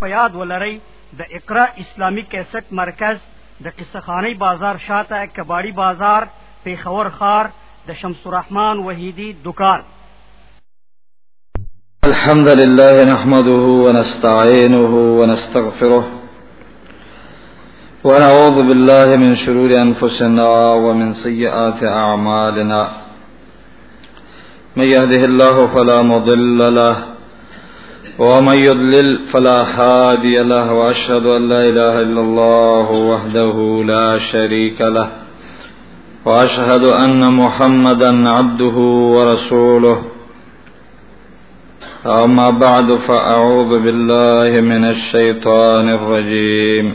په یاد ولرئ د اقرا اسلامی کیسټ مرکز د قصخانی بازار شاته کباړی بازار پیښور خار د شمس الرحمن وحیدی دکان الحمد لله نحمده ونستعينه ونستغفره ونعوذ بالله من شرور أنفسنا ومن سيئات أعمالنا من يهده الله فلا مضل له ومن يضلل فلا هادي له واشهد ان لا اله الا الله وحده لا شريك له واشهد ان محمدا عبده ورسوله اما بعد فاعوذ بالله من الشيطان الرجيم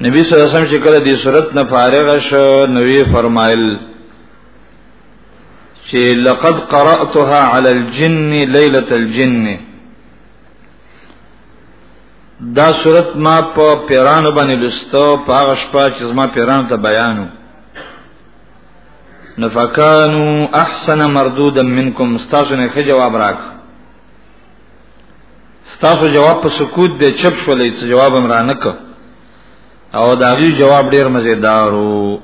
نبی صلی الله علیه وسلم چې کله دې صورت نه فارغ شو نوې فرمایل چې لقد قراتها على الجن ليله الجن دا صورت ما په پیرانو باندې لستو په هغه شپه چې زما پیران ته بیانو نفکانو احسن مردودا منکم استاسو نه جواب راک ستاسو جواب په سکوت دی چپ شولې څه جواب هم رانه ک او دا غي جواب ډیر مزیدار وو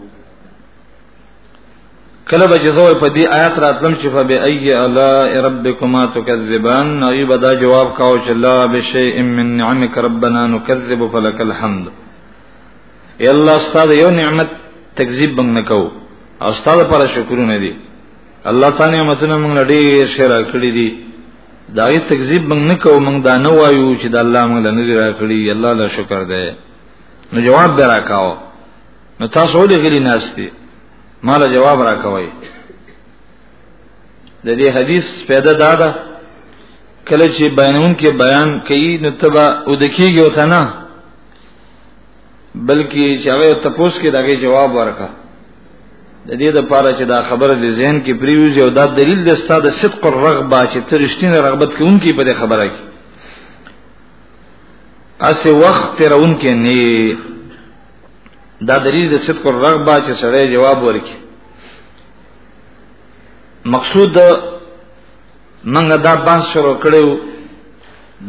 کله به جزوه په دې آیات راتلم چې فبای ای الا ربکما تکذبان نو یو بدا جواب کاو چې لا بشیء من نعمک ربنا نکذب فلک الحمد ای الله استاد یو نعمت تکذیب بنګ نکاو او استاد پر شکرونه دي الله تعالی نعمتونه موږ لړې شیر کړې دي دا یې تکذیب موږ نه کوو موږ دا نه وایو چې د الله موږ لنه دی راکړي الله له شکر دی نو جواب به راکاو نو تاسو ولې غلي ناشتي مال جواب راکوي د دې حدیث پیدا دا ده کله چې بیانون کې بیان کوي نو تبا او دکیږي او ثنا بلکې چې هغه تپوس کې دغه جواب ورکا د دې د پاره چې دا خبره د ذهن کې پریوزي او دا دلیل د ستاده صدق الرغبه چې ترشتینه رغبت کوونکی په دې خبره کې اسه وخت ترون کې نه دا دلیل د صدق الرغبه چې سره جواب ورکي مقصود منګه دا بحث شروع کړو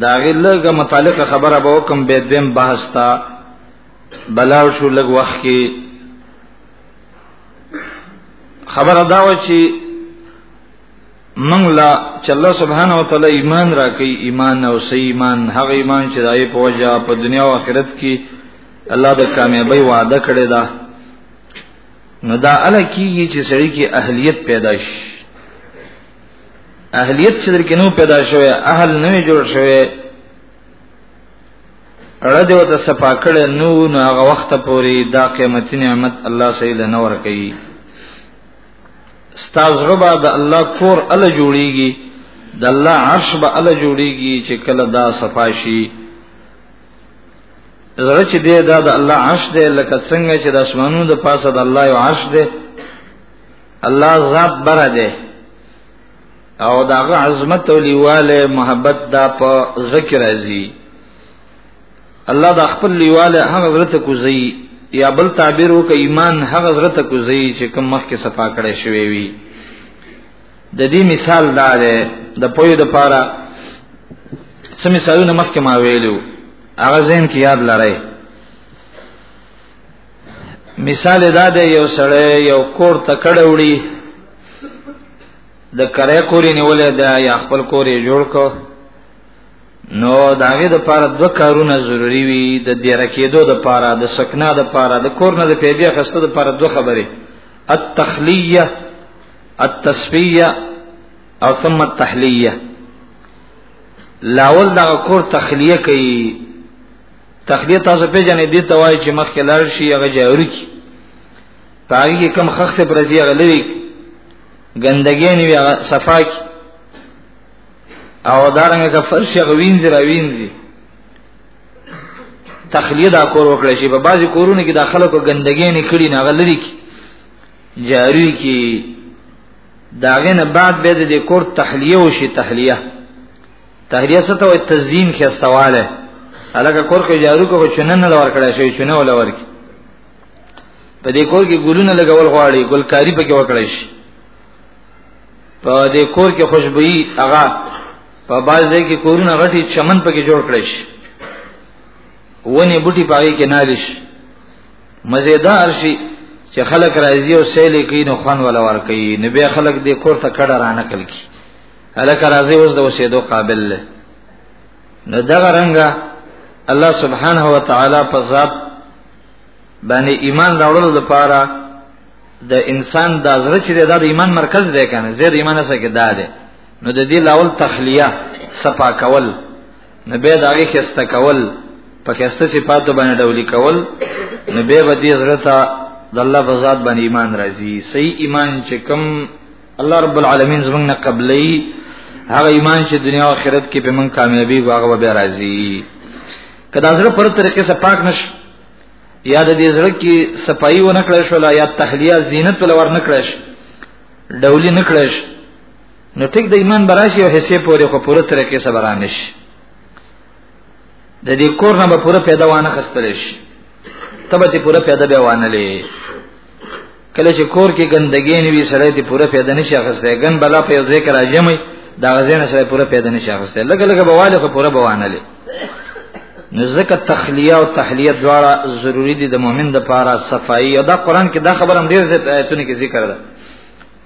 دا غلګه متعلقه خبره به وکم به دیم بحث تا بلاو شو لګ وخت کې خبره دا و چې منګ لا چې الله سبحانه و تعالی ایمان راکې ایمان او سی ایمان هغه ایمان چې دای په وجه په دنیا او آخرت کې الله د کامیابی وعده کړی دا نو دا اله کیږي چې سړی کې اهلیت پیدا شي اهلیت چې درکې نو پیدا شوی اهل نه جوړ شوی اړه دی وته صفا کړي نو نو هغه وخت پوري دا قیمتي نعمت الله سید نه ور کوي استاذ ربا د الله کور ال جوړیږي د الله عرش به ال جوړیږي چې کله دا صفا شي زړه چې دی دا د الله عرش دی لکه څنګه چې د اسمانونو د پاسه د الله یو عرش دی الله ذات بره دی او داغه عظمت او لیواله محبت دا په ذکر راځي الله د خپل لیواله هغه حضرت کوزي یا بل تعبیر وک ایمان هغه حضرت کوزي چې کوم مخ کې صفا کړي شوی وي د دې مثال دا دی د پوی د پاره څه مثالونه مخکې ما ویلو هغه ذهن کې یاد لرئ مثال دا دی یو سړی یو کور ته کړه وړي د کرای کورې نیولې دا یا خپل کورې جوړ کو نو داغه د پاره دو کارونه ضروری وي د دې رکیدو د پاره د سکنا د پاره د کور نه د پیدا خسته د پاره دو خبرې التخلیه التصفیه او ثم التحلیه لاول دا کور تخلیه کوي تخلیه تاسو په جنې دي توای چې مخ کې لار شي هغه جارو کی پای کې کم خخت پر دی غلوي ګندګي نه وي صفا کی او دارنګ که فرش غوینځ را وینځي تخلیه دا کور وکړي چې په بعضي کورونو کې داخله کو ګندګي نه کړي نه غلري کی جاری کی داغه نه بعد به د کور تحلیه او شی تحلیه تحلیه څه ته تزین کې استواله الګه کور کې جارو کو چنه نه لور کړای شي چنه ول ورکی په دې کور کې ګلونه لګول غواړي ګلکاری پکې وکړای شي په دې کور کې خوشبوئی هغه په بازه کې کورونه غټي چمن پکې جوړ کړی شي ونی بوټي پاږي کې نالش مزیدار شي چې خلک راځي او سیل کوي نو خوان ولا ور کوي نو بیا خلک دې کور ته کډه رانه کل کی هلک راځي اوس د وسیدو قابل له نو دا رنګه الله سبحانه و تعالی په ذات باندې ایمان راوړلو لپاره د انسان د زړه چې د ایمان مرکز دی کنه زیر ایمان سره کې دا دی نو د دې لاول تخلیه صفا کول نه به دا غي خسته کول په خسته صفات باندې ډولي کول نه به بدی حضرت د الله په ذات باندې ایمان راځي صحیح ایمان چې کوم الله رب العالمین زمونږ نه قبلې هغه ایمان چې دنیا او آخرت کې به مونږ کامیابی غواغه به راځي کدا زړه پر طریقې سره پاک نش یا د دې زړه کې صفائی و نکړې شو یا تحلیه زینت ولور نکړې شو ډولی نکړې شو نو ټیک د ایمان براشي او حصے پورې خو پوره تر کې صبر انش د دې کور نه به پوره پیدا وانه خستل شي تبه دې پوره پیدا به وانه لې کله چې کور کې ګندګي نه وي سره دې پوره پیدا نشي خسته ګن بلا په یو ځای کې راځمې دا غزنه سره پوره پیدا نشي خسته لګ لګ به والي خو پوره به وانه لې نو زکه تخلیه او تحلیه دواړه ضروری دي د مؤمن د پاره صفائی او دا قران کې دا خبره هم ډیر زیات آیتونه کې ذکر ده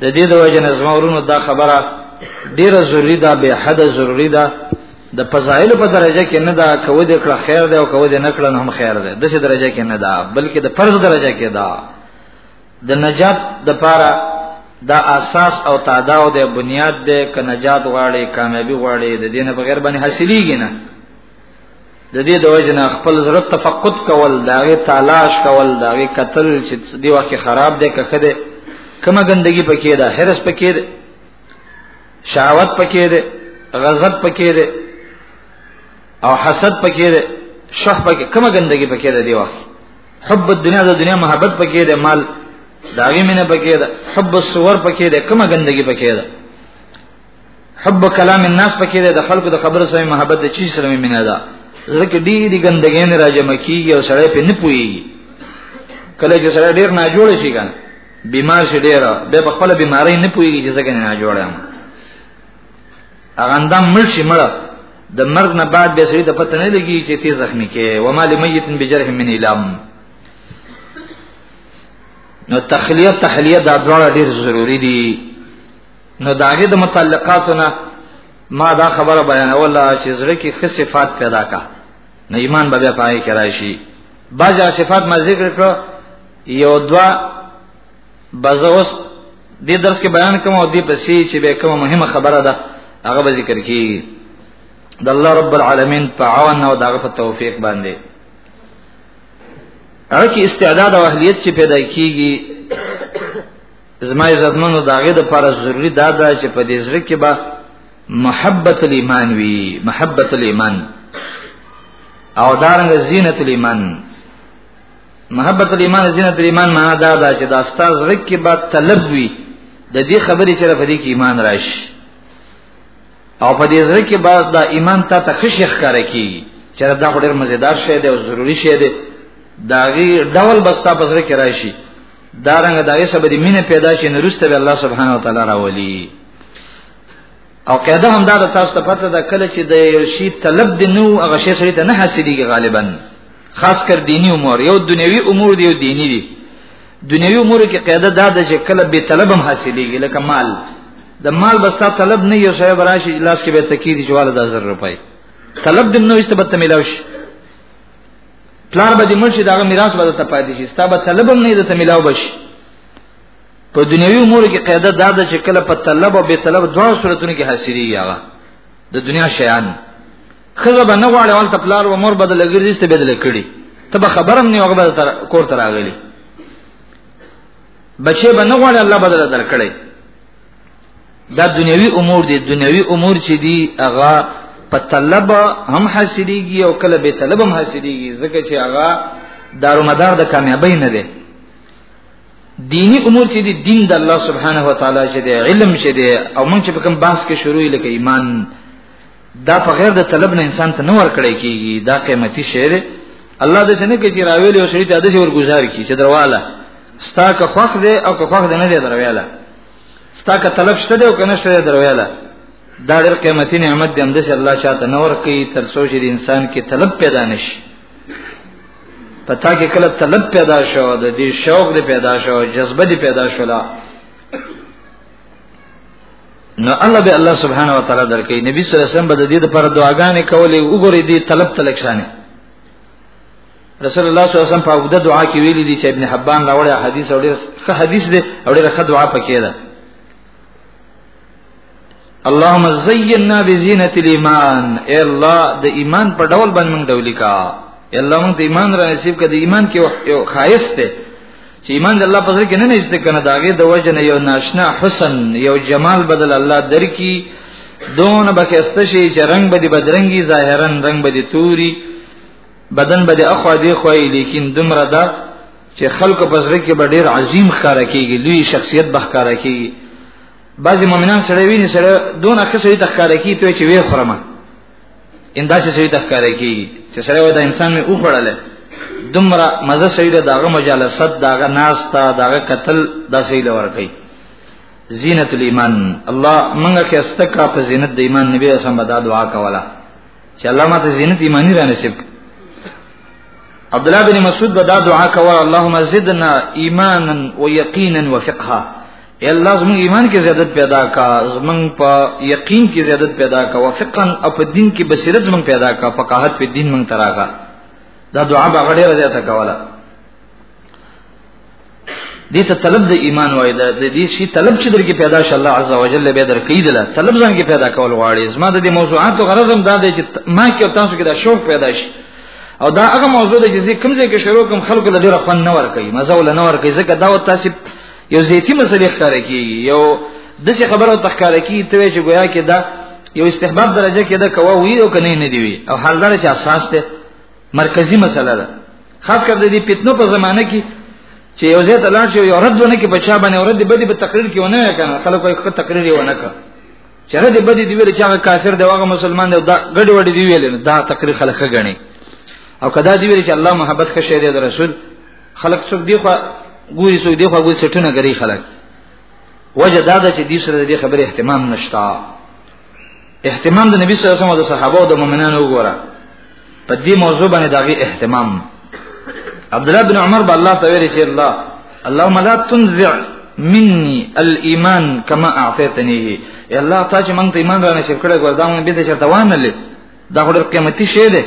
د دې د وجه نظمورونو دا خبره ډیره ضروری ده به حد ضروری ده د فضایل په درجه کې نه دا کوو د کړه خیر ده او کوو د نکړه هم خیر ده د څه درجه کې نه ده بلکې د فرض درجه کې ده د نجات د پاره دا اساس او تاداو د بنیاد ده ک نجات غواړي کامیابی غواړي د دینه بغیر باندې حاصلېږي نه د دې د وجنه خپل زړه تفقد کول دا غي تلاش کول دا غي قتل چې دی وخت خراب دی که خده کما ګندګي پکې ده حرس پکې ده شهوت پکې ده غضب پکې ده او حسد پکې ده شح پکې کما ګندګي پکې ده دی وخت حب الدنیا د دنیا محبت پکې ده مال داوی مینه پکې ده حب الصور پکې ده کما ګندګي پکې ده حب کلام الناس پکې ده د خلکو د خبرو سره محبت د چی سره مینه ده ځکه ډېری ګندګین راځم کیږي او سړی په نه پوي کله چې سړی ډېر نه جوړ شي کنه بیمار شي ډېر به په خپل بیماری نه پوي چې ځکه نه جوړ یم هغه اندام مړ شي مړ د مرګ نه بعد به سړی ته پته نه لګي چې تی زخمی کې و مال میت بجرح من الام نو تخلیه تحلیه دا ډول ډېر ضروری دي نو داګه د متعلقاتو نه ما دا خبره بیانوله چې زړه کې خص صفات پیدا کا نو ایمان به بیا پای کې راشي باجا صفات ما ذکر کړو یو دوا بزوس دې درس کې بیان کوم او دې پسې چې به کومه مهمه خبره ده هغه به ذکر کیږي د الله رب العالمین په عون او دغه په توفیق باندې هغه کې استعداد او اهلیت چې پیدا کیږي زما عزتمنو داغه د پر ضروری دا ده چې په دې ځل کې به محبت الایمان وی محبت الایمان او دارنګ زینت الایمان محبت الایمان زینت الایمان معنا دا ده چې د استاد ځل کې به طلب وی د دې خبرې چې په دې کې ایمان راشي او په دې ځل کې به د ایمان ته تخشیخ کار کوي چې دا ډېر مزیدار شی دی او ضروری شی دی داغي ډول بستا پسره کې راشي دا رنګ دا یې سبب د مینې پیدا شي نو رسته به الله سبحانه و تعالی راولي او قاعده هم دا تاسو ته پته ده کله چې د یو شی طلب دی نو هغه شی سره ته نه حاصلېږي غالبا خاص کر دینی امور یو دنیوي امور دی یو دینی دی دنیوي امور کې قاعده دا ده چې کله به طلب هم حاصلېږي لکه مال د مال بستا طلب نه یو شی براشي لاس کې به تکیری جواله د 1000 روپۍ طلب دې نو ایسته به تملاوش پلار به دې مرشي دا میراث به ته پاتې شي ستا به طلبم نه دې ته ملاو بشي په دنیوي امور کې قاعده دا ده چې کله په طلب او به طلب دوه صورتونو کې حاصلېږي هغه د دنیا شیان خزه به نه غواړي ول تپلار و مور بدل لګري ست بدل کړي ته به خبرم نه هغه تر کور تر راغلي بچي به نه غواړي الله بدل درکړي دا دنیوي امور دي دنیوي امور چې دي هغه په طلب هم حاصلېږي او کله به طلب هم حاصلېږي ځکه چې هغه دارو مدار د کامیابی نه دی دینی امور چې دي دین د الله سبحانه و تعالی چې دی علم چې دی او موږ چې په کوم بحث کې شروع لکه ایمان دا په غیر د طلب نه انسان ته نور کړی کیږي دا قیمتي شی دی الله د څنګه کې چې راویل او شریته د څور گزار کی چې درواله ستا که خوخ دی او که خوخ دی نه دی درواله ستا که طلب شته دی او کنه شته درویاله دا ډېر قیمتي نعمت دی هم د الله چاته نور کوي تر څو چې انسان کې طلب پیدا نشي پتا کې کله طلب پیدا شو د دې شوق دې پیدا شو جذبه دې پیدا شو لا نو الله به الله سبحانه و تعالی درکې نبی صلی الله علیه وسلم به د دې لپاره دعاګانې کولې وګورې دې طلب تلکشانه رسول الله صلی الله علیه وسلم په اوږده دعا کې ویلي دي چې ابن حبان راوړی حدیث او ډېر ښه حدیث دی او ډېر ښه دعا پکې ده اللهم زینا بزینت الايمان اے الله د ایمان په ډول باندې موږ ډولې کا اے الله موږ ته ایمان را نصیب کړه د ایمان کې یو خایس ته چې ایمان د الله په ځای کې نه نشته کنه داګه د وجه نه یو ناشنا حسن یو جمال بدل الله درکې دون بخسته شي چې رنگ به دي بدرنګي ظاهرا رنگ به دي توري بدن به د اخوا دی خوای لیکن دمره دا چې خلق په زړه کې به ډیر عظیم ښکارا کیږي لوی شخصیت به ښکارا کیږي بعضی مؤمنان سره ویني سره دون اخر سره تخکارا کیږي ته چې وی خرمه انداسه سره تخکارا کیږي چې سره وای دا انسان می او خړل دمره مزه سره داغه مجالست داغه ناس تا داغه قتل دا سره لور کوي زینت الایمان الله منګه کې استکا په زینت د ایمان نبی اسلام بدا دعا کوله چې الله ماته زینت ایمانی را نصیب عبد الله بن مسعود به دا دعا کوله اللهم زدنا ایمانا ويقینا وفقها یا الله زمون ایمان کې زیادت پیدا کا زمون په یقین کې زیادت پیدا کا وفقا او په دین کې بصیرت زمون پیدا کا فقاهت په دین مون تراغا دا دعا به غړې راځه تا کوله دې ته طلب د ایمان وای دا د دې شي طلب چې درکې پیدا شي الله عز وجل به درکې دله طلب ځان کې پیدا کول غواړي زما د دې موضوعاتو غرض هم دا دی چې ما کې تاسو کې دا شوق پیدا شي او دا هغه موضوع ده چې کوم ځای کې شروع کوم خلکو له ډیره خوند نه ور کوي مزه ول نه ور کوي ځکه دا و تاسو یو زیتی مسلې ښکار کی یو د څه خبره او تخکار کی ته چې گویا کې دا یو استحباب درجه کې دا کوي او کني نه دی او حال دا چې اساس ته مرکزی مسله ده خاص کر د دې فتنو په زمانه کې چې یو ځای ته لاړ شي یو رد ونه کې بچا باندې ورد دی بدی په تقریر کې ونه کنه خلکو یې تقریر یې ونه کړ چې رد بدی دی ویل چې هغه کافر دی هغه مسلمان دی دا ګډ وډ دی ویل دا تقریر خلک غني او کدا دی ویل چې الله محبت خشه دی رسول خلک څوک دی خو ګوري څوک دی خو ګوري سټونه غري خلک وجه دا ده چې دې سره دې خبره اهتمام نشتا اهتمام د نبی صلی الله علیه وسلم او د صحابه او د مؤمنانو وګوره په دې موضوع باندې دغه اهتمام عبد الله بن عمر بالله تعالی چې الله اللهم لا تنزع مني الايمان كما اعطيتني يا الله تا چې مونږ ته ایمان را نشي کړی ګور دا مونږ به چرته وانه لې دا خو ډېر قیمتي شی دی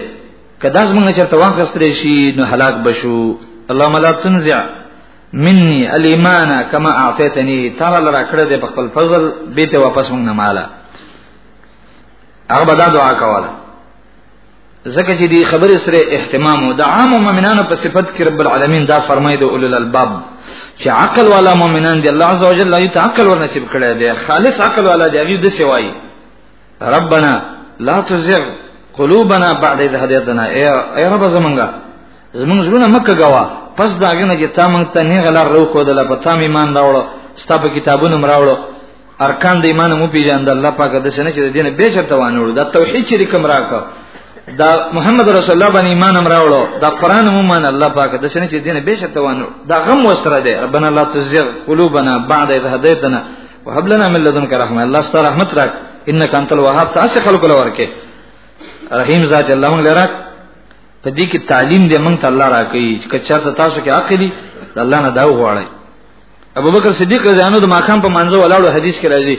کدا زمونږ چرته وانه خسرې شي نو هلاک بشو اللهم لا تنزع مني الايمان كما اعطيتني ترى لرا کړه دې په خپل فضل به ته واپس مونږ نه مالا هغه بدا دعا کوله زکه چې دې خبرې سره اهتمام او د عام مؤمنانو په صفت کې رب العالمین دا فرمایي د اولل الباب چې عقل والا مؤمنان دی الله عزوجل لا یت عقل ور نصیب کړی دی خالص عقل والا دی هغه د سوای ربنا لا تزغ قلوبنا بعد اذ هديتنا اے رب زمونږه زمونږ زړونه مکه غوا پس دا غنه چې تا مونږ ته نه غلار رو خو دل په تام ایمان راوړو ستا په کتابونو مراوړو ارکان د ایمان مو پیژاند الله پاک د سنه چې دینه به چرته وانه دا توحید چې کوم راکو دا محمد رسول الله باندې ایمان هم راوړو دا قران هم مان الله پاک د شنه چې دینه به شته وانه دا غم وسره دی ربنا لا تزغ قلوبنا بعد اذ هديتنا وهب لنا من لدنك رحمه الله ستاسو رحمت راک انك انت الوهاب تاسو خلق لورکه رحیم ذات الله لراک په دې کې تعلیم دې مونږ ته الله راکړي چې چرته تاسو کې عقلی الله نه دا وغواړي ابو بکر صدیق رضی الله عنه د ماخام په منځو ولاړو حدیث کې راځي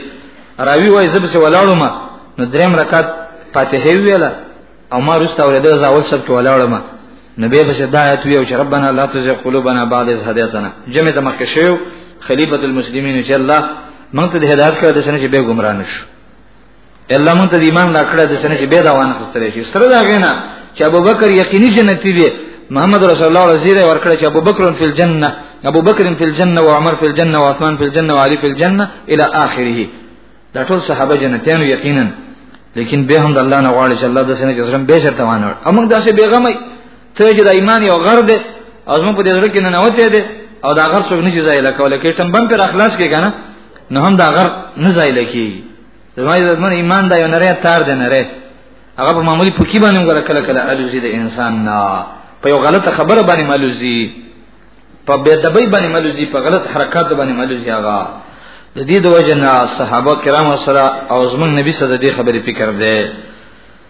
راوی وای زب چې ولاړو ما نو دریم رکعت فاتحه ویله او ما رسته ورته زاول سب کې ولاړو ما نبی به دا آیت وی او چې ربنا لا تزغ قلوبنا بعد إذ هديتنا جمع د مخکې شو خلیفۃ المسلمین چې الله مونږ ته د هدایت کړه د سنې چې به ګمرا نشو الله مونږ ته د ایمان راکړه د سنې چې به دا وانه خستلې شي سره دا غینا چې ابوبکر یقیني جنتی دی محمد رسول الله وزیر ورکړه چې ابوبکر فی الجنه ابوبکر فی الجنه و عمر فی الجنه و عثمان فی الجنه و علی فی الجنه الی اخره دا ټول صحابه جنتیان یقینا لیکن به هم د الله نه غواړي چې الله د سنې جسرم به شرط وانه او موږ داسې بیغمه ته چې د ایمان یو غر دی او زموږ په دې زړه کې نه نوته دی او دا غر څوک نشي ځای لکول کې تم بم پر اخلاص کې کنه نو هم دا غر نه ځای لکی زما د من ایمان دا یو نری تار دی نری هغه په معمولی پوکی باندې وګړه کله کله الوزی د انسان نه په یو غلطه خبره باندې ملوزی په بے دبی باندې ملوزی په غلط حرکت باندې ملوزی هغه د دې د وجه نه صحابه کرام سره او زمون نبی صلی الله علیه وسلم خبرې فکر ده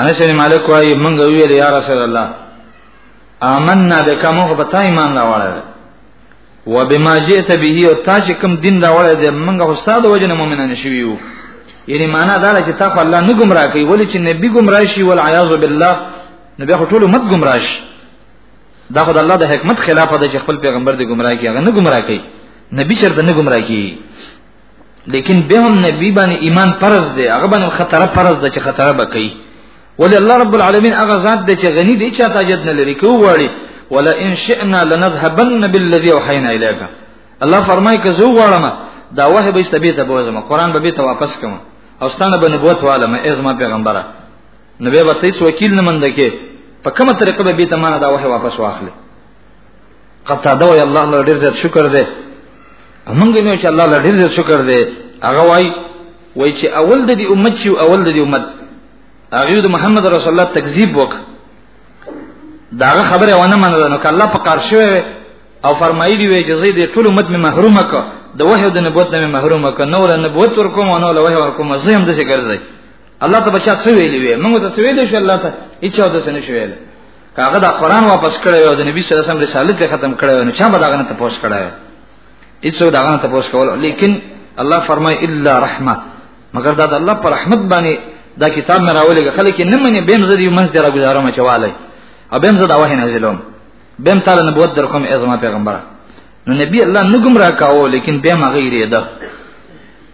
انس بن مالک وايي مونږ ویل یا رسول الله آمنا بک موږ به تا ایمان راوړل و بما جئت به او تا چې کوم دین راوړل دې مونږ خو ساده وجنه مؤمنان شوي یو یعنی معنا دا چې تا خو الله نه گمراه کوي ولی چې نبی گمراه شي ول عیاذ بالله نبی خو ټول امت گمراه شي دا خو د الله د حکمت خلاف ده چې خپل پیغمبر دې گمراه کوي هغه نه گمراه کوي نبی چرته نه گمراه کوي لیکن به هم نبی باندې ایمان فرض دی هغه باندې خطر فرض ده چې خطر به کوي ولې الله رب العالمین هغه ذات دی چې غنی دی چې تاجد نه لري کوي وړي ولا ان شئنا لنذهبن بالذي اوحينا اليك الله فرمای که زه وړم دا وه به استبی ته بوزم قران به ته واپس کوم او ستانه به نبوت والم از ما پیغمبره نبی به ته وکیل نه مند کې په کومه طریقه به ته معنا دا وه واپس واخلي قتاده وی الله له ډیر زیات شکر دی موږ نه چې الله له ډیر زیات شکر دی هغه وای وای چې اول د دې امت چې اول د دې امت هغه د محمد رسول الله تکذیب وک دا خبره ونه منله نو کله په قار شوی او فرمایلی وی چې زید ټول امت می محروم ک د وحی د نبوت نه محروم ک نو له نبوت ورکوم او نو له وحی ورکوم زه هم د څه ګرځي الله ته بچا څه ویلی وی موږ ته څه ویلی شو الله ته هیڅ او د څه نشو ویلی کاغه دا قران واپس کړی او د نبی صلی الله علیه وسلم رسالت یې ختم کړی نو چا به دا غنه تاسو کړی هیڅ دا غنه تاسو کول لیکن الله فرمای الا رحمه مگر دا د الله پر رحمت باندې دا کتاب مې راولېږه خلک نه مني بهم زه یو منځ درا گزارم چواله او بهم زه دا وه نه زلم بهم تعالی نبوت در کوم ازما پیغمبر نو نبی الله نه گمراه کاوه لیکن بهم غیر ده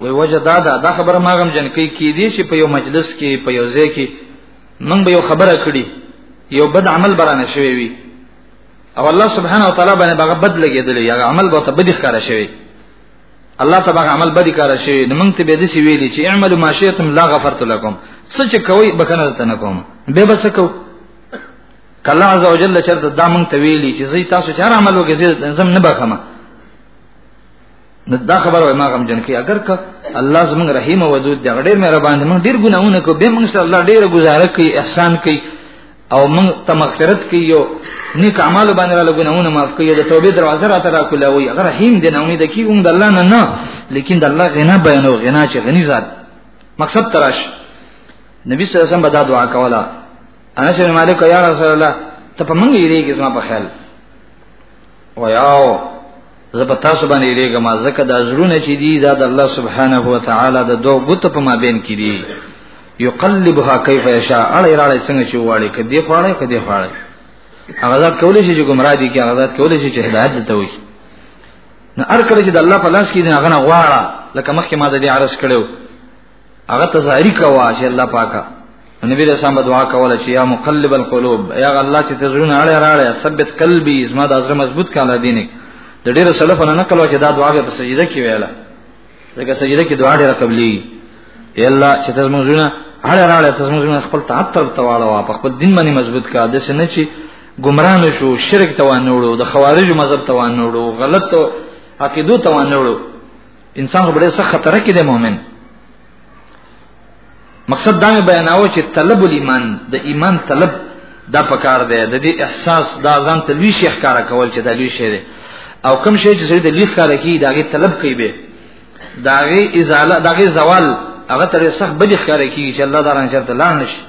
وی وجه دا دا, دا خبره ما غم جن کوي کې دي چې په یو مجلس کې په یو ځای کې من به یو خبره کړي یو بد عمل برانه شوی وي او الله سبحانه و تعالی باندې هغه بد لګیدل یا عمل به ته بدی ښکارا شوی الله تبارک عمل بدی کار شوی نو موږ ته به د سی ویلي چې اعملوا ما شئتم لا غفرت لكم سچ کوي بکنه ته نه کوم به بس کو کله عز وجل چرته دا موږ ته ویلي چې زی تاسو چار عمل وکړئ زم نه بخمه نو دا خبر وای ما غم جن کې اگر که الله زمون رحیم او ودود دی ډېر مهربان دی موږ ډېر ګناونه کو به موږ سره الله ډېر گزاره کوي احسان کوي او موږ ته مغفرت کوي یو نیک اعمال باندې را لګونهونه معاف کوي د توبې دروازه را ترا کوله وي اگر رحیم دی نه امید کی موږ د الله نه نه لیکن د الله غنا بیانو غنا چې غنی ذات مقصد تراش نبی صلی الله علیه وسلم بدا دعا کوله انس بن مالک یا رسول الله ته په موږ یې ریګه زما په خیال ویاو زه په تاسو باندې لګم ځکه دا زړونه چې دي دا د الله سبحانه و تعالی د دوه غوته په مابین کې دي یقلبها کیف یشاء اړه اړه څنګه چې واړي کدي خواړي کدي خواړي هغه ذات کولې شي چې گمراه دي کې هغه ذات کولې شي چې هدایت ته وي نه ار کړی چې د الله په لاس کې دي هغه نه غواړه لکه مخکې ما د دې عرض کړو هغه تزاری کوا چې الله پاکا نبی رسول الله دعا کوله چې یا مقلب القلوب یا الله چې تزرونه اړه راړه ثبت قلبي زما د ازره مضبوط کاله دینه د ډیرو سلف نه نقل چې دا دعا په سجده کې ویله ځکه سجده کې دعا ډیره قبلي ای الله چې تزمزونه اړه راړه تزمزونه خپل تعطر تواله وا په خپل دین باندې مضبوط کا د سنه چې گمراه شو شرک توانوړو د خوارج مذهب توانوړو غلط عقیدو توانوړو انسان په ډېر سخت خطر کې دی مؤمن مقصد دا بیاناوه چې طلب الایمان د ایمان طلب دا پکار دی د دې احساس دا ځان ته لوی شیخ کار کول چې دا لوی شی دی او کوم شی چې د لوی کار کی داغه طلب کوي به داغه ازاله داغه زوال هغه تر سخت بدی کار کی چې الله داران چرته لاړ نشي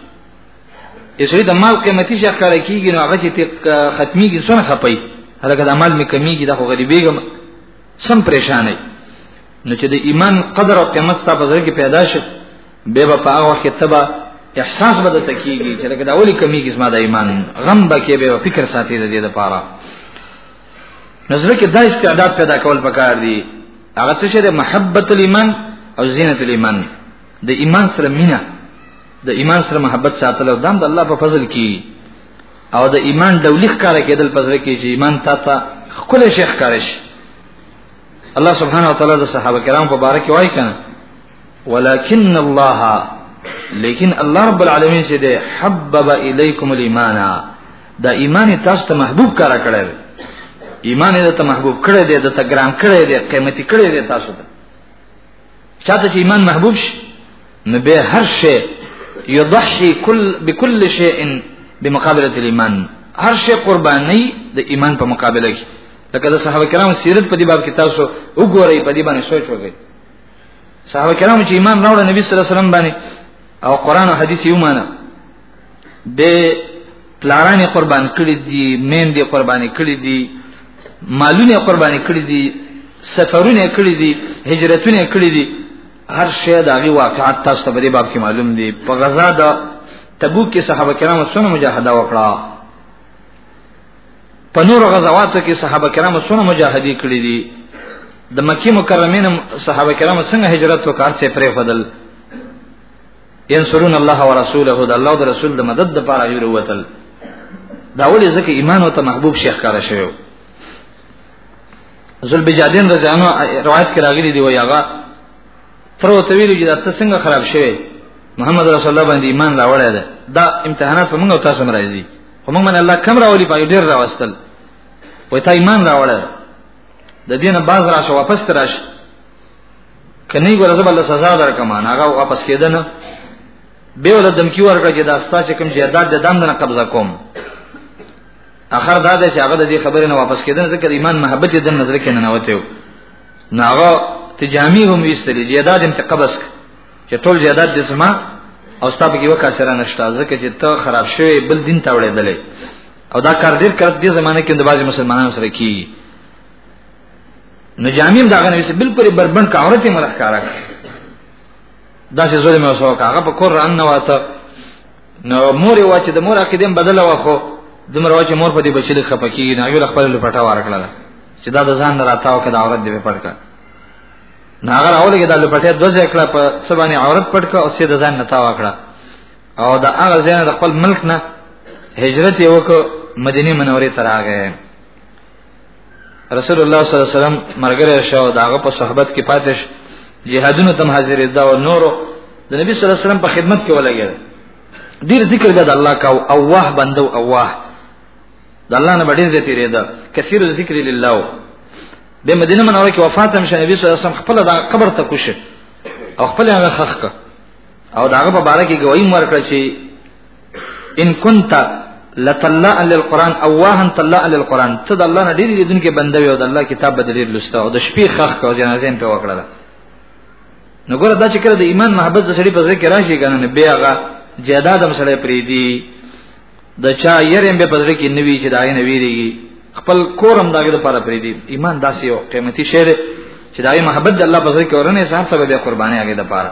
یسری د مال قیمتي شیخ کار کیږي نو هغه چې ختميږي څنګه خپي هغه د مال می کمیږي د غریبیږي سم پریشانه نو چې د ایمان قدر او قیمت ستاسو په ځای کې پیدا شي به په هغه وخت کې تبا احساس بده تکیږي چې لکه دا اولی کمی کې زما د ایمان غم بکې به فکر ساتي د دې لپاره نظر کې دا استعداد پیدا کول پکار دي هغه څه چې د محبت الایمان او زینت الایمان د ایمان سره مینا د ایمان سره محبت ساتل او د الله په فضل کې او د ایمان ډولي ښکار کېدل په ځل کې چې ایمان تا ته خپل شیخ کارش الله سبحانه وتعالى د صحابه کرام په باره کې وایي کنه ولكن الله لیکن الله رب العالمین چې ده حبب الیکم الايمان دا ایمان تاسو ته محبوب کارا کړی ایمان دې ته محبوب کړی دې ته ګران کړی دې قیمتي کړی دې تاسو ته چاته چې ایمان محبوب شي نو به هر شی یضحي کل بكل شیء بمقابله الايمان هر شی قرباني د ایمان په مقابله کې لکه د صحابه کرام سیرت په دې باب کې تاسو وګورئ په دې باندې سوچ وکړئ صحابه کرام چې ایمان راوړ نبی صلی الله علیه وسلم باندې او قران او حدیث یې ومانه به پلارانه قربان کړی دي مین دي قرباني کړی دي مالونه قرباني کړی دي سفرونه کړی دي هجرتونه کړی دي هر شی د هغه واقعات تاسو په دې باب کې معلوم دي په غزا د تبوک کې صحابه کرامو څونه مجاهده وکړه په نور غزواتو کې صحابه کرامو څونه مجاهدي کړی دي د مکی مکرمه صحابه کرامو څنګه هجرت وکړ چې پرې فضل ينصرون الله ورسوله د الله او رسول د مدد لپاره یې وروتل دا ولې ځکه ایمان او ته محبوب شیخ کار شوی ذل بجادین رضی الله عنه روایت کې راغلي دی وی هغه تر وته ویلو چې دا څنګه خراب شوی محمد رسول الله باندې ایمان راوړی دی دا امتحانات په موږ او تاسو مرাজি خو موږ باندې الله کم راولي په ډیر راوستل وای ته ایمان راوړی د دینه باز راشه واپس راشه کني ګور زب الله سزا درکم انا هغه واپس کېدنه به ول دمکی ورکړه چې دا ستا چې کوم جیداد د دام نه قبضه کوم اخر دا چې هغه د دې خبرې نه واپس کېدنه ځکه ایمان محبت یې د نظر کې نه وته نو هغه تجامی هم ویستلی جیداد هم ته قبض چې ټول جیداد د زما او ستا په کې وکا سره نشته ځکه چې ته خراب شوی بل دین ته وړېدلې او دا کار ډیر کړ دې زمانه کې د بعضی مسلمانانو سره کیږي نو جامیم دا غنوي چې بالکل بربند کا عورت ملخ کارا دا چې ظلم او سوکا هغه په کور ران نه واته نو مور یې واچې د مور عقیده بدل واخو د مور واچې مور په دې بچی د خپکی نه یو خپل لپټا ورکړه چې دا د ځان نه راتاو کړه عورت دې پټ کړه ناغر اول کې د لپټه د ځای کړه په سبانه عورت پټ کړه او سې د ځان نه تاو کړه او دا هغه ځای د خپل ملک نه هجرت یې وکړ مدینه منورې ته راغی رسول الله صلی الله علیه وسلم مرګره شو داغه په صحبت کې پاتش جهادونو تم حاضر دا او نورو د نبی صلی الله علیه وسلم په خدمت کې ولګید ډیر ذکر د الله کا او واه بندو او واه د الله نه ډیر زیاتې ریدا کثیر ذکر لله د مدینه منوره کې وفات هم شنبی صلی الله علیه وسلم خپل د قبر ته کوشه او خپل هغه خخکه او داغه په باره کې گواہی ورکړه چې ان كنت لتلا للقران او واهن تلا للقران ته د الله نه ډیر لیدونکي بنده وي او د الله کتاب به ډیر لسته او د شپې خخ کو جنازې په وکړه نو ګوره دا چې کړه د ایمان محبت د سړي په ځای کې راشي کنه بیا هغه جیدا د مسړې پری دی د چا یې به په ځای کې نوي چې دای نه ویریږي خپل کورم داګه لپاره پری دی ایمان داسې یو قیمتي شی دی چې دای محبت د الله په ځای کې ورنه سهار سبب قرباني هغه د لپاره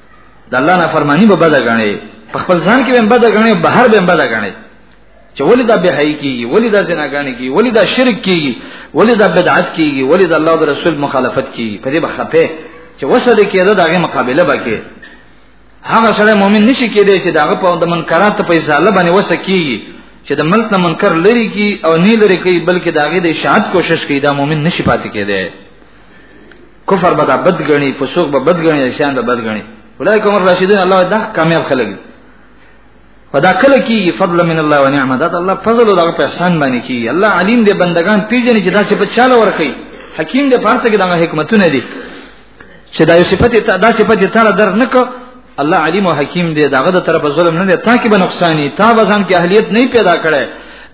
د الله نه فرمانی به بده غني په خپل ځان کې به بده غني بهر به بده غني چې ولې دا به هي کیږي ولې دا زناګانی کیږي ولې دا شرک کیږي ولې دا بدعت کیږي ولې دا الله او رسول مخالفت کیږي په دې بخپه چې وسره کېده دغه مقابله وکړي هغه سره مؤمن نشي کېدای چې دغه په د منکرات په ازاله باندې وسه کیږي چې د ملک نه منکر لري کی او نه لري کوي بلکې دغه د اشاعت کوشش کوي دا مؤمن نشي پاتې کېدای کفر به دا بد غني فسوق به بد غني شان به بد غني ولای کوم راشدین الله دا کامیاب خلګي ودا کله کی فضل من الله و نعمت دا الله فضل او په احسان باندې کی الله علیم دې بندگان پیژني چې دا څه په چاله ورکي حکیم دې پارسه کې دا حکمتونه دي چې دا یو صفت ته دا صفت ته تعالی در نکو الله علیم او حکیم دې داغه د طرف ظلم نه دي تاکي به نقصانی تا به ځان کې اهلیت نه پیدا کړي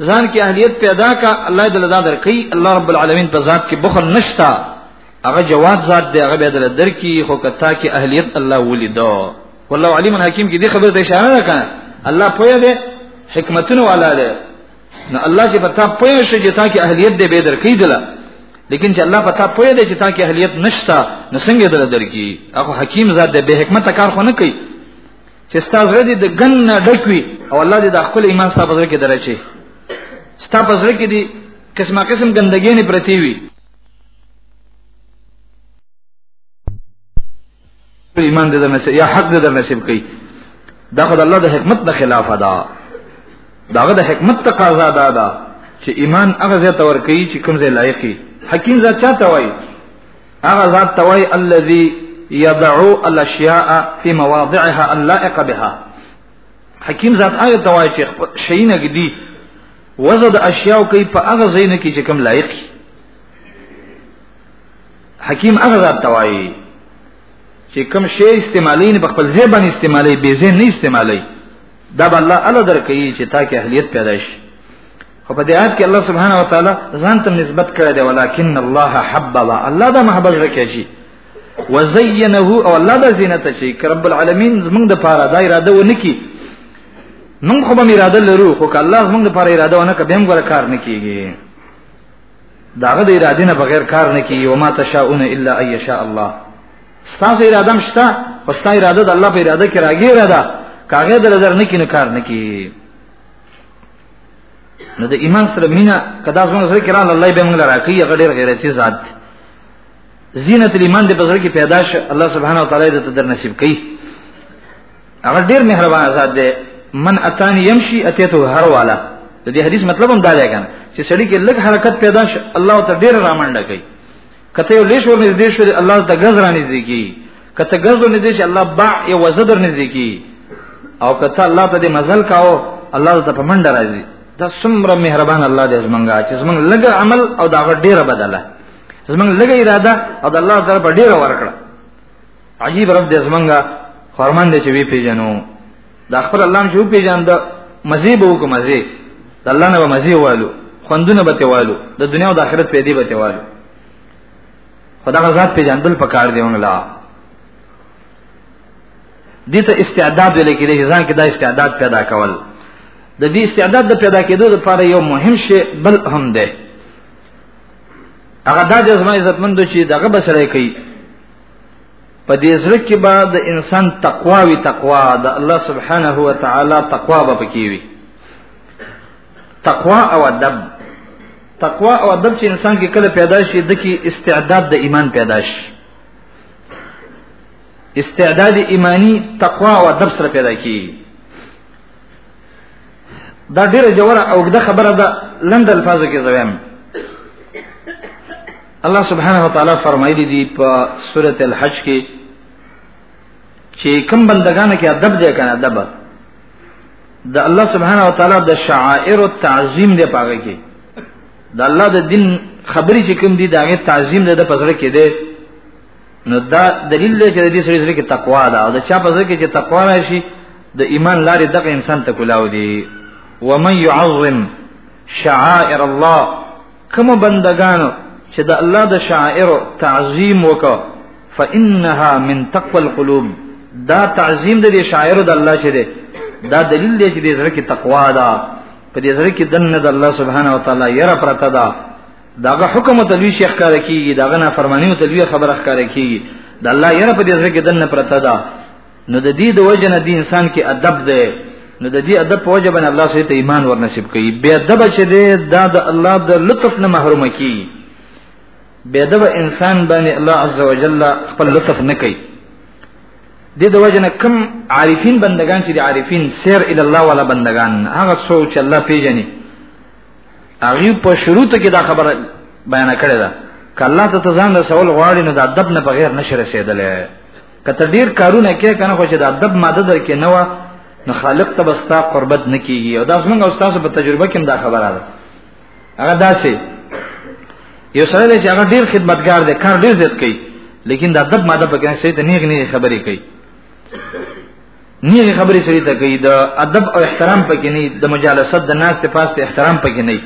ځان کې اهلیت پیدا کا الله دې لدا درکې الله رب العالمین په ذات کې بخل نشتا هغه جواب ذات دی هغه به در درکې خو کتا کې اهلیت الله ولیدو والله علیم حکیم کې دې خبره ته اشاره نه کړه الله پوهه دی حکمتونه والا دی نو الله چې پتا پوهه شي چې تا کې اهلیت دې به درکې دله لیکن چې الله پتا پوهه دی چې تا کې اهلیت نشتا نو څنګه در درکې هغه حکیم ذات دی به حکمت کار خو نه کوي چې ستاسو ردی د ګن نه ډکوي او الله دې د خپل ایمان ستاسو کې درچي ستاسو کې دي قسمه قسم ګندګي نه پرتی وي ایمان دې درنه یا حق دې درنه نصیب کړي دا خدای الله د حکمت د خلاف ده داغه د حکمت تقاضا ده دا چې ایمان هغه ځای تور کوي چې کوم ځای لایقي حکیم ذات چاته وای هغه ذات توای الذي يدعو الاشياء في مواضعها اللائق بها حکیم ذات هغه توای چې شینګ دي وزه د اشیاء کوي په هغه زین کې چې کم لایق حکیم هغه ذات توایي چې کم شی استعمالي نه خپل ځای باندې استعمالي به ځای نه استعمالي دا به الله الله درکوي چې تا کې اهلیت پیدا شي خو په دې آیت کې الله سبحانه و تعالی ځان ته نسبت کړی دی ولکن الله حبب الله دا محبت راکړي وزینه او الله دا زینت چې رب العالمین زمونږ د پاره دا اراده ونکي نن خو به اراده لرو خو که الله زمونږ لپاره اراده ونه کړي هم ګره کار نه کیږي داغه د اراده نه بغیر کار نه کیږي وما تشاؤون الا ان یشاء الله ستاسو اراده مشته او ستاسو اراده د الله په اراده کې راګیره ده کاغه در نظر نه کینو کار نه کی نو د ایمان سره مینا کدا زموږ سره کران الله به موږ راکې هغه ډیر غیرتی ذات زینت الایمان د بزرګ پیدا شه الله سبحانه و تعالی دې ته در نصیب کړي هغه ډیر مهربان ذات دی من اتانی يمشي اتیتو هر والا د دې حدیث مطلب هم دا دی کنه چې سړی کې لږ حرکت پیدا شي الله ته ډیر رامنډه کوي کته یو لیش ور نږدې شو الله ته غز را نږدې کی کته غز ور نږدې شي الله باع یو وزدر نږدې کی او کته الله ته دې مزل کاو الله ته په منډه راځي دا څومره مهربان الله دې زمونږه چې زمونږ لږ عمل او دا ډیره بدله زمونږ لږ اراده او د الله تعالی په ډیره ورکړه عجیب رب دې زمونږه فرمان دې چې وی پیژنو دا خپل الله نه شو پیژان دا مزي به وکم مزي د الله نه به مزي والو خوندونه به تیوالو د دنیا او د آخرت په دې به تیوالو خدا غزاد پیژندل پکار دی ونګلا دې ته استعداد ویل کېږي چې ځان کې دا استعداد پیدا کول د دې استعداد د پیدا کېدو لپاره یو مهم شی بل هم دی هغه دا د زما عزتمند چې دغه بسره کوي په دې زړه کې به د انسان تقوا وي تقوا د الله سبحانه و تعالی تقوا به پکې وي تقوا او ادب تقوا او ادب چې انسان کې کله پیدا شي د کې استعداد د ایمان پیدا شي استعداد ایمانی تقوا او ادب سره پیدا کی دا ډیره جوړه او د خبره ده لند الفاظو کې زویم الله سبحانه وتعالى فرمایلی دی په سورۃ الحج کې چې کوم بندگان کې ادب دی کنه ادب د الله سبحانه وتعالى د شعائر او تعظیم دی پاګه کې د الله د دین خبرې چې کوم دي داغه تعظیم ده د پزړه کې ده نو دا دلیل دی چې د دې سړي سره کې تقوا ده او د چا پزړه کې چې تقوا راشي د ایمان لارې دغه انسان ته کولاو دي ومن يعظم شعائر الله کوم بندگانو چې د الله د شاعر تعظیم وکړه فانها من تقوى القلوب دا تعظیم د دې شاعر د الله چې دی دا دلیل دی چې د زړه کې تقوا ده په دې زړه کې دنه د الله سبحانه و تعالی یره پرته ده داغه حکم او تلوی شیخ کار کیږي داغه نه فرمانی او تلوی خبره کار کیږي د الله یره په دې زړه کې دنه پرته ده نو د دې د وجه نه د انسان کې ادب دی نو د دې ادب په وجه باندې الله سره ته ایمان ورنصیب کوي بیا ادب چې دی دا د الله د لطف نه محروم کی بیا ادب انسان باندې الله عز وجل خپل لطف نه کوي د دې وجه نه کم عارفین بندگان چې د عارفین سیر ال الله ولا بندگان هغه څو چې الله پیژني هغه په شروع ته کې دا خبره بیان کړې ده کله ته ځان رسول غواړي نو د ادب نه بغیر نشي رسیدلی کته ډیر کارونه کې کنه خو چې د ادب ماده درکې نه و نو خالق ته بستا قربت نه کیږي او دا څنګه استاد په تجربه کې دا خبره ده هغه داسې یو سره چې هغه ډیر خدمتگار دی کار ډیر زیات کوي لیکن د ادب ماده په کې سي ته نیغ نیغ خبرې کوي نیغ خبرې سړي ته کوي د ادب او احترام پکې نه د مجالست د ناس ته پاس احترام پکې نه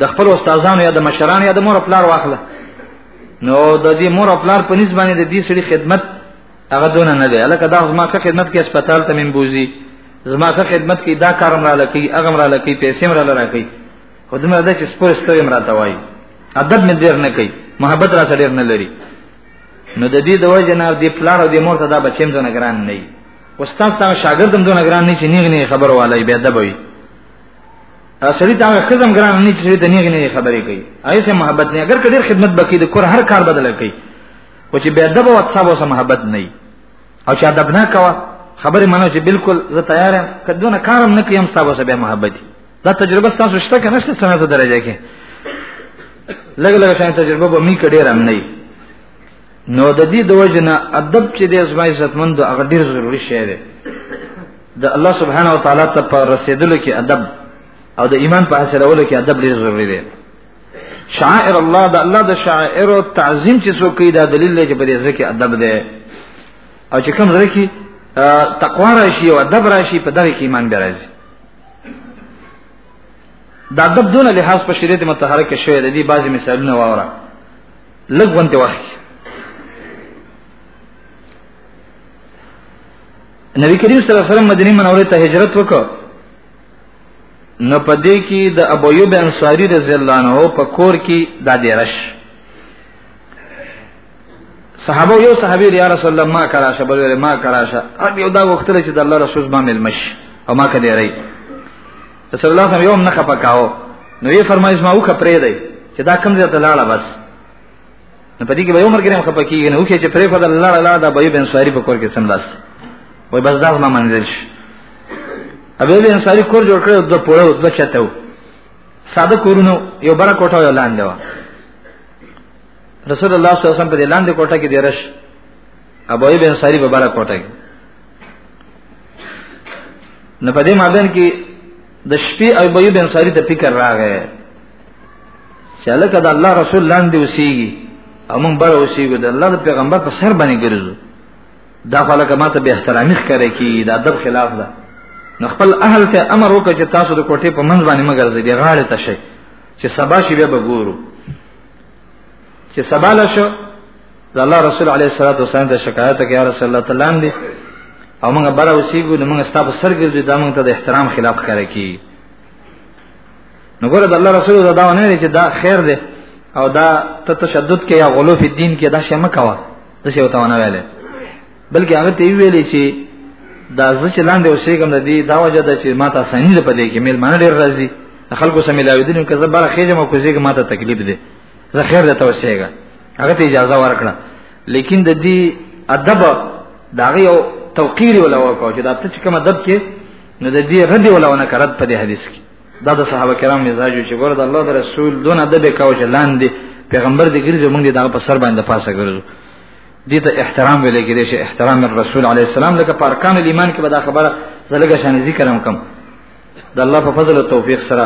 د خپل استادانو یا د مشرانو یا د مور پلار واخله نو د دې مور پلار په نسبت باندې د دې سړي خدمت هغه دونه نه دی الکه دا زما که خدمت کې هسپتال ته من بوزي زما که خدمت کې دا کارم را لکی هغه را لکی پیسې را لکی خدمت دا چې سپور ستوي مرا ته وای ادب مې ډیر نه کوي محبت را سره ډیر نه لري نو د دې د وجه نه د پلار او د مور ته دا بچیم دونه ګران نه وي استاد ته شاګردم دونه ګران نه چې نیغ نه خبر والي به ادب وي سړی دا خزم ګران نه چې د نیغ نه خبرې کوي ایسه محبت نه اگر کډیر خدمت بکی د کور هر کار بدل کوي او چې به ادب او ادب او محبت نه او چې ادب نه کوا خبره منو چې بالکل زه تیار یم کدونه کارم نه کوم تاسو سره محبت دا تجربه تاسو شته کنه څه څنګه درجه کې لګ لګ شان تجربه به می کډیر هم نه نو د دې د وجنه ادب چې د اسماعیل عزتمند هغه ډیر ضروری شی دی د الله سبحانه و تعالی ته په رسیدلو کې ادب او د ایمان په حاصلولو کې ادب ډیر ضروری دی شعائر الله د الله د شعائر او تعظیم چې څوک کوي دا دلیل دی چې په دې ځکه ادب دی او چې کوم ځکه تقوا راشي او ادب راشي په دغه کې ایمان به راځي دا ادب دونه لحاظ په شریعت متطهره کې شوی دی بعضی مثالونه واورم لږ وخت نبی کریم صلی الله علیه وسلم مدینه منوره ته هجرت وکړ نو په دې کې د ابو ایوب انصاری رضی الله عنه په کور کې د دیرش صحابه یو صحابي یا رسول الله ما کراشه بل ما کراشه هر یو دا وخت چې د الله رسول ما ملمش او ما کدی ری رسول الله صلی الله علیه وسلم نه خپکاو نو یې فرمایش ما وکړه پرې دی چې دا کم ځای ته لاړه بس نو پدې کې به عمر کریم خپه کیږي نو چې پرې خدای الله تعالی دا به بن ساری په کور کې سملاس وای بس دا ما منځل شي ابي بن ساری کور جوړ کړو د پوره د چتو ساده کورونو یو بره کوټه یو لاندې و رسول الله صلی الله علیه وسلم په لاندې کوټه کې دیرش ابو بن ساری په بره کوټه کې نو په دې مابین کې د شپې ابو بن ساری ته فکر راغی چې لکه د الله رسول لاندې وسیږي او موږ بره وسیږو د الله پیغمبر په سر باندې ګرځو دا خلک ماته به احترامي ښکاري کی دا ادب خلاف ده نو خپل اهل ته امر وکړي چې تاسو د کوټې په منځ باندې مګر دې غاړه ته شي چې سبا شي به ګورو چې سبا له شو د الله رسول علیه الصلاۃ والسلام ته شکایت کوي یا رسول الله تعالی دې او موږ بره وسیږو نو موږ ستاسو سر ګرځو دا موږ ته د احترام خلاف ښکاري کی نو ګوره د الله رسول دا دا نه لري چې دا خیر دی او دا ته تشدد کې یا غلو په دین کې دا شی مکوا د شی وته ونه ویلې بلکې هغه ته ویلې چې دا زچ لاندې اوسېګم د دې دا وجه ده چې ماته سنې ده پدې کې مل مان ډېر راځي خلکو سم ملاویدین که زه بار خېجم او کوزیګ ماته تکلیف ده زه خیر ده ته اوسېګا هغه ته اجازه ورکړه لیکن د دې ادب دا یو توقیر ولا وکاو چې دا ته کوم ادب کې نو د دې رد ولا ونه کړد په دې حدیث کې دا د صحابه کرام مزاج چې ګور د الله د رسول دون ادب کاو چې لاندې پیغمبر دې ګرځي موږ دې دا په سر باندې پاسه ګرځو دې ته احترام ویل کېږي چې احترام الرسول علی السلام لکه په ارکان ایمان کې به دا خبره زلګه شان ذکر هم کم د الله په فضل او توفیق سره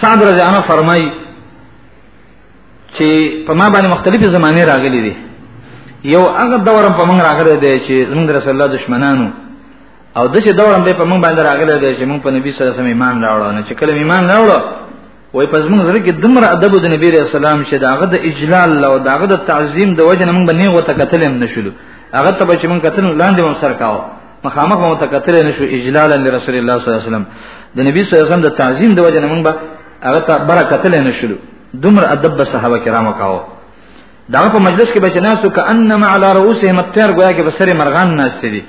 سعد رضی الله فرمایي چې په ما باندې مختلفې زمانه راغلي دي یو هغه دورم په موږ راغلي دی چې زموږ رسول الله دشمنانو او د چې دورم به په مونږ باندې راغلی دی چې مونږ په نبی صلی الله علیه وسلم ایمان راوړو نه چې کله ایمان راوړو وای په زمونږ زړه کې دمر ادب د نبی رسول سلام چې داغه د اجلال او داغه د تعظیم د وجه مونږ باندې وته قتل هم نشلو هغه ته چې مونږ قتل لاندې مون سر کاو مخامخ مو ته قتل نشو اجلالا لرسول الله صلی الله علیه وسلم د نبی صلی الله علیه وسلم د تعظیم د وجه مونږ به هغه ته برکت له نشلو دمر ادب به صحابه کرامو کاو دا په مجلس کې بچناسو کأنما علی رؤوسهم الطير گویا کې بسره مرغان ناشته دي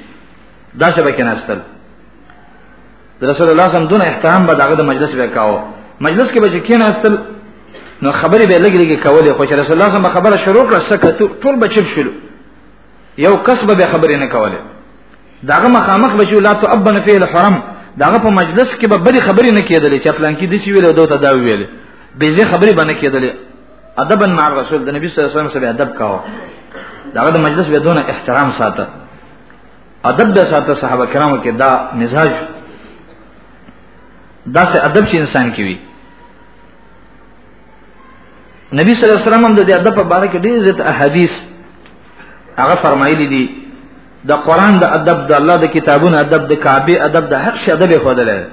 دا څه به کناستل رسول الله صم دون احترام به دغه د مجلس به کاو مجلس کې به کیناستل نو خبرې به لګ لګ کولې خو چې رسول الله صم خبره شروع کړه سکه ټول بچل شول یو کس به خبرې نه کولې داغه مخامخ بچو لا تو ابن فيه الحرم داغه په مجلس کې به بل خبرې نه کېدلې چې پلان کې د سی ویل او دوته دا ویل به زه خبرې باندې کېدلې ادبا مع رسول د نبی صلی الله علیه وسلم سره ادب کاوه داغه د مجلس به دونه احترام ساته ادب د ساته صحابه کرامو کې دا مزاج دا سه ادب چې انسان کې وي نبی صلی الله علیه وسلم د دې ادب په اړه کې ډېر زیات احادیث هغه فرمایلی دي د قران د ادب د الله د کتابونو ادب د کعبه ادب د هر شي ادب خو دلته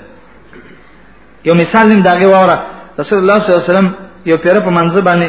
یو مثال نیم داغه وره رسول الله صلی الله علیه وسلم یو پیر په منځ باندې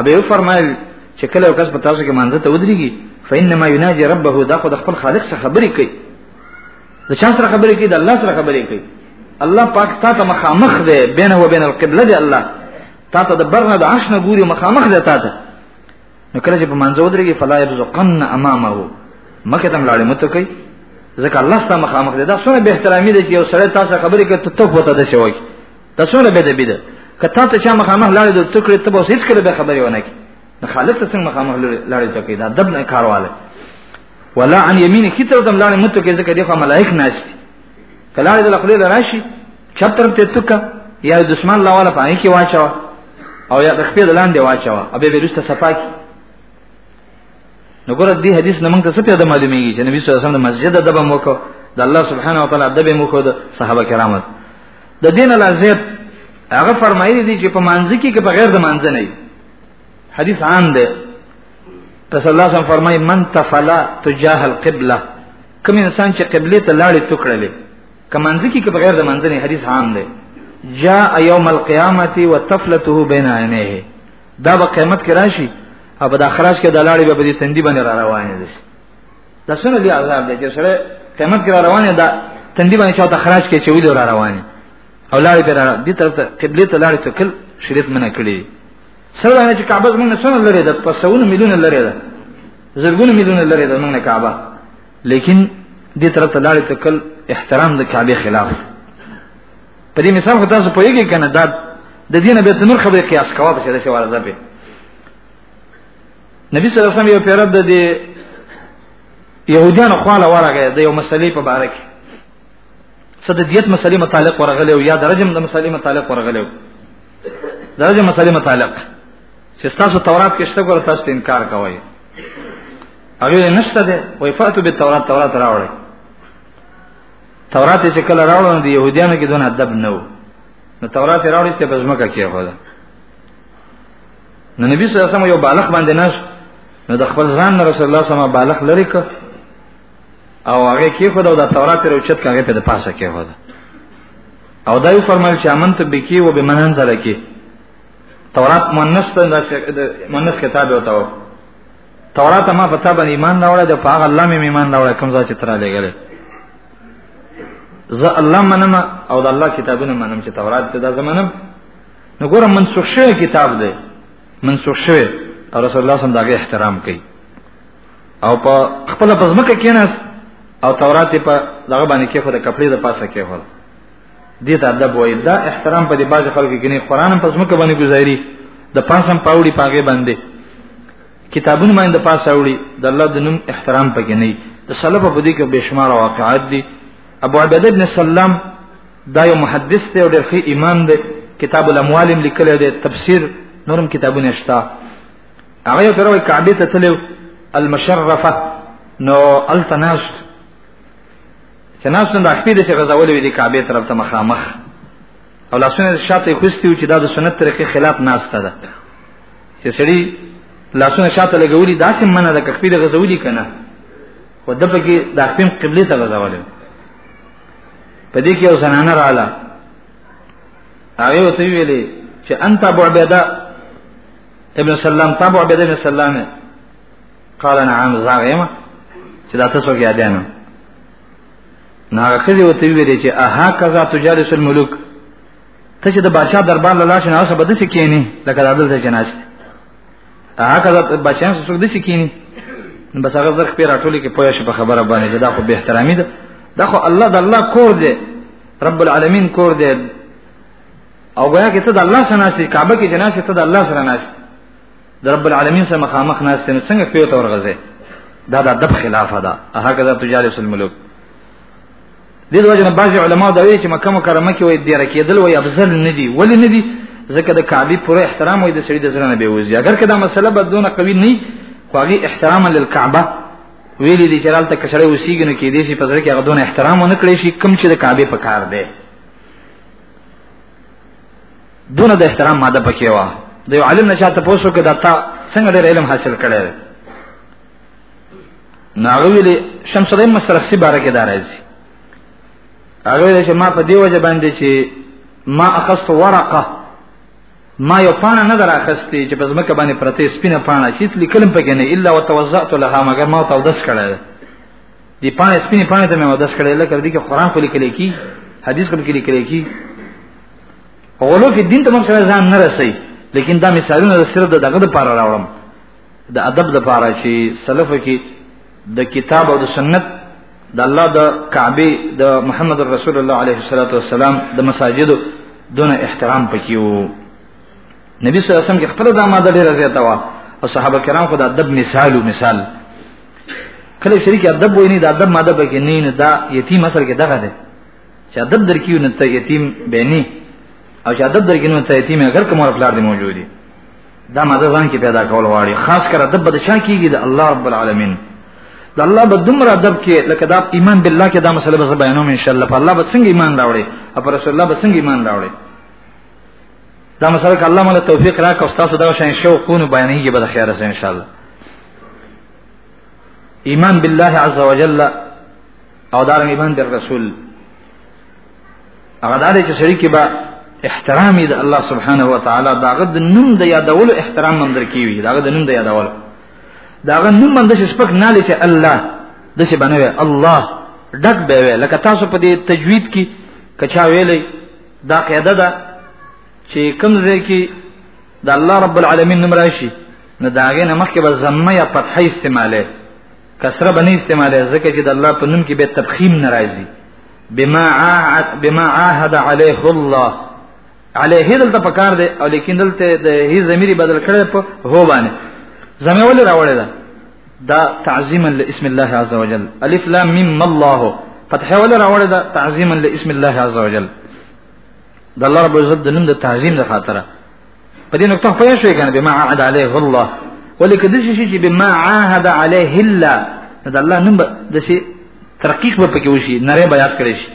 ابي فرمایل چې کله کس په تاسو کې مانځه ته ودرېږي فإنما يناجي ربه دا خو د خپل خالق سره خبرې کوي د چا سره خبرې کوي د الله سره خبرې کوي الله پاک تا ته مخامخ دی بینه و بین القبله دی الله تا ته د برنه د عرش نه ګوري مخامخ دی تا ته نو کله چې په منځ ودرېږي فلا يرزقن امامه مکه تم لاړې مت کوي ځکه الله ستاسو مخامخ دی دا څونه به احترامي دی چې یو سړی تاسو خبرې کوي ته ته وته د شوی دا څومره بده بده کته ته چې مخامخ لاړې د ټکړې ته به هیڅ کله به خبرې ونه کی نه خالد ته څنګه مخامخ لاړې ته کې دا دب نه کارواله ولا عن یمین کی ته دم لاړې مت کې ځکه دغه ملائک ناشتي کله دې خپل راشي چپ طرف ته تکا یا دشمن لاواله پای کې واچو او یا د خپل لاندې واچو او به ورسته صفاکی نو ګور دې حدیث نه موږ ته څه پیدا معلومیږي چې نبی صلی الله علیه وسلم مسجد ادب مو کو د الله سبحانه و تعالی ادب مو کو د صحابه کرامو د دین لازم هغه فرمایلی دي چې په مانځ کې کې بغیر د مانځ نه حدیث عام ده رسول الله صلی الله علیه وسلم فرمایي من تفلا تجاه القبله کوم انسان چې قبله ته لاړې ټکړلې کمانځ کې کې بغیر د مانځ نه حدیث عام ده جاء يوم القيامه وتفلته بين عينيه دا به قیامت کې راشي او د اخراج کې د لاړې به دې تندې باندې را روانې دي دا څنګه دی عذاب دی چې سره قیامت کې را روانې ده تندې باندې چاته خراج کې چې ویل را روانې او لاړې به را دې طرف ته قبله ته لاړې ته کل شریعت منع کړی سره باندې چې کعبه موږ څنګه لري ده په سونو میلیونه لري ده زرګونه میلیونه لري ده موږ کعبه لیکن دې طرف ته لاړې ته کل احترام د کعبه خلاف په دې مثال خو تاسو پوهیږئ کنه دا د دینه به نور خبره قیاس کاوه په دې سره ځبه نبی صلی الله علیه وسلم یو پیرد د يهودانو خواله ورغه د یو مسلې په باره کې صد دیت مسلې متعلق ورغلی او یا درجم د مسلې متعلق ورغلی درجه مسلې متعلق چې تاسو تورات کې شته ګور تاسو انکار کوئ هغه نشته ده وای فاتو به تورات تورات راوړی تورات چې کله راوړل نو د يهوديانو کې دون ادب نه وو نو تورات راوړل چې په ځمکه کې هو ده نو نبی صلی الله علیه وسلم یو بالغ باندې ناش نو د خپل ځان نه رسول الله صلی الله علیه وسلم بالغ لري ک او هغه کې خو دا تورات ورو چت کاغه په پاسه کې هو ده او دا یو فرمایل چې امن ته بکی و به منن سره کې تورات مؤنث ته مؤنث کتاب وتاو تورات ما پتا باندې ایمان راوړل د پاغه الله مې ایمان راوړل کوم ځای چې تر لګل زه الله منم او د الله کتابونه منم چې تورات ته دا زمنم نو ګورم منسوخ شوی کتاب دی منسوخ شوی او رسول الله صلی الله علیه احترام کوي او په خپل بزمکه کېناس او تورات په دغه باندې کې خو د کپړې د پاسه کې هول دې ته ادب وایي دا احترام په دې باز خلکو کې نه قران په ځمکه باندې گزاري د پاسم پاوړي پاګې باندې کتابونه باندې د پاسه وړي د الله د نوم احترام پکې نه د سلف په دې کې بشمار واقعات دي ابو عبد ابن سلام دا یو محدث دی او ډېر ښه امام دی کتاب الاموال لیکل دی تفسیر نورم کتابونه شته هغه یو تروي کعبه ته تلو المشرفه نو التناست چې ناس نن د خپې د څه غزولې وي د کعبه طرف ته مخامخ او لاسونه شاته خوستي چې دا د سنت طریقې خلاف ناشته ده چې سړی لاسونه شاته لګولي دا سم منه ده کخپې د غزولې کنه و د پکې د خپې قبله ته غزولې په دې کې یو زنانه رااله هغه وته ویلې چې انت ابو عبیده ابن سلام تابع عبیده ابن سلام قال انا عام زعما چې دا تاسو کې اډانو نه راخذي وته ویری چې اها کذا تجالس الملوک ته چې د بادشاہ دربار لاله شنه اوسه بده شي کینی لکه عادل ته جناش اها کذا بادشاہ سره د شي کینی بس هغه زرخ پیر اټولې کې پوه شي په خبره باندې دا خو به احترامي ده دا خو الله د الله کور دی رب العالمین کور دی او گویا کې ته د الله سره ناشې کعبه کې جناش ته د الله سره ناشې د رب العالمین سره مخامخ ناست نو څنګه پیو ته ورغځي دا د ادب خلاف ده هغه ذات جالس الملوک د دې وجه نه بعضي علما دا وایي چې مکه مکرمه کې وایي د رکیدل وایي افضل نه دي ولی نه دي ځکه د کعبه پر احترام وایي د سړي د زړه نه به وځي اگر کدا مسله بدونه قوي نه خو هغه احتراما للکعبه ویلي دي چې رالته کسړې وسیږي نو کې دې شي په ځل کې هغه دونه احترام ونه کړی شي کم چې د کعبه په کار دی دونه د احترام ماده پکې و د یو عالم نشه ته پوسو کې دتا څنګه ډېر علم حاصل کړي ناغویلی شمس الدین مسرخسی باره کې دارځي هغه ویل چې ما په دی وجه باندې چې ما اخست ورقه ما یو پانه نه در اخستې چې په ځمکه باندې پرته سپینه پانه چې لیکلم پکې نه الا وتوزعت لها مگر ما ته ودس کړل دی پانه سپینه پانه ته مې ودس کړل لکه دې کې قران خو لیکل کی حدیث خو لیکل کی غلو فی الدین ته موږ سره ځان نه رسي لیکن دا مثالونه صرف د دغه لپاره راوړم د ادب لپاره چې سلف کې د کتاب او د سنت د الله د کعبه د محمد رسول الله علیه الصلاۃ والسلام د مساجد دون احترام پکيو نبی صلی الله علیه وسلم کې خپل د ماده ډیره زیاته وا او صحابه کرام خو د ادب مثال او مثال کله شریک ادب ویني د ادب ماده پکې نه نه دا یتیم اصل کې دغه ده چې ادب درکیو نه ته یتیم بینی او چې ادب درکینو ته یتیم اگر کوم خپل دی موجود دي دا ماده ځان کې پیدا کول غواړي خاص کر ادب بد شان کیږي د الله رب العالمین د الله په دمر ادب کې لکه دا ایمان بالله کې دا مسله به بیانوم ان شاء الله په الله به څنګه ایمان راوړي او پر رسول الله به څنګه ایمان راوړي دا مسله ک الله مله توفیق راکړي او تاسو دا شین شوقونه بیانېږي به خیر سره ان شاء الله ایمان بالله عز وجل او دارنګ باندې رسول هغه دار چې سړي کې با احترام دې الله سبحانه و تعالی داغه د نوم د یادولو احترام هم درکېوي داغه د نوم د یادولو داغه نوم باندې سپک نه لته الله د څه بنوي الله ډک به وي لکه تاسو په دې تجوید کې کچا ویلې دا قاعده ده چې کوم ځای کې د الله رب العالمین نوم راشي نه داغه نه مخکې به زمه یا فتحه استعماله کسره بنې استعماله ځکه چې د الله په نوم کې به تبخیم ناراضي بما عاهد بما عاهد عليه الله عليه دلته پکار دی او لیکن دلته د هی ضمیر بدل کړي په هو باندې زمي ولې راوړی دا دا تعظیما لاسم الله عز وجل الف لام میم الله فتح ولې راوړی دا تعظیما لاسم الله عز وجل د الله رب عزت د نوم د تعظیم د خاطره په دې نقطه پوه شوې کنه بما عهد عليه الله ولیک د شي چې بما عهد عليه الله دا الله نوم د شي ترقیق به پکې وشي نره بیان کړی شي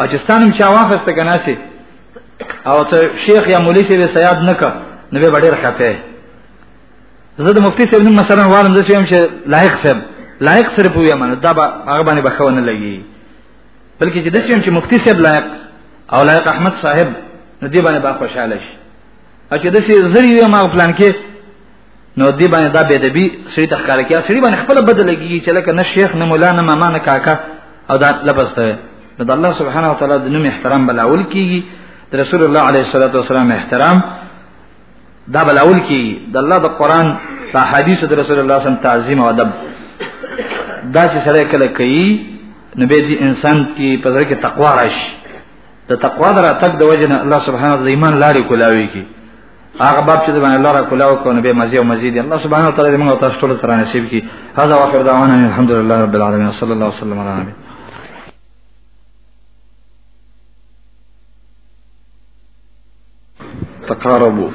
او چې ستانم چا واخست کنه شي او ته شیخ یا مولوی سي سیاد نک نو به ډېر خفه زه د مفتی صاحب نوم مثلا وارم د شي هم چې لایق صاحب لایق سره پوهه منه دا به هغه باندې بخونه لګي بلکې چې د سیم چې مفتی صاحب لایق او لایق احمد صاحب نو دی باندې با خوشاله شي او چې د سې زری وي ما پلان کې نو دی باندې دا به دبي سړي تخکار کیا سړي باندې خپل بدلږي چې لکه نه شیخ نه مولا نه ماما نه کاکا او دا لبس ته نو د الله سبحانه وتعالى د نوم احترام بلاول کیږي د رسول الله عليه الصلاه والسلام احترام دا بل اول کی د الله د قران د حدیث د رسول الله صم تعظیم او ادب دا چې سره کله کوي نو به دي انسان کې په ځای کې تقوا راشي د تقوا در اتک د وجه نه الله سبحانه وتعالى ایمان لاري کولاوي کی هغه باب چې باندې الله را کولاو کو نو به مزي او مزيد الله سبحانه وتعالى موږ تاسو ټول تر نصیب کی هذا واخر دعوانا الحمدلله رب العالمین صلی الله وسلم علی نبی تقاربوا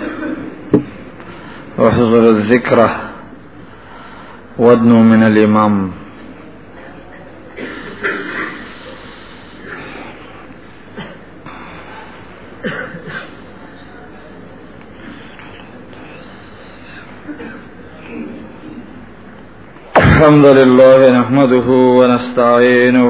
واحضروا الذكرى وادنوا من الإمام الحمد لله نحمده ونستعينه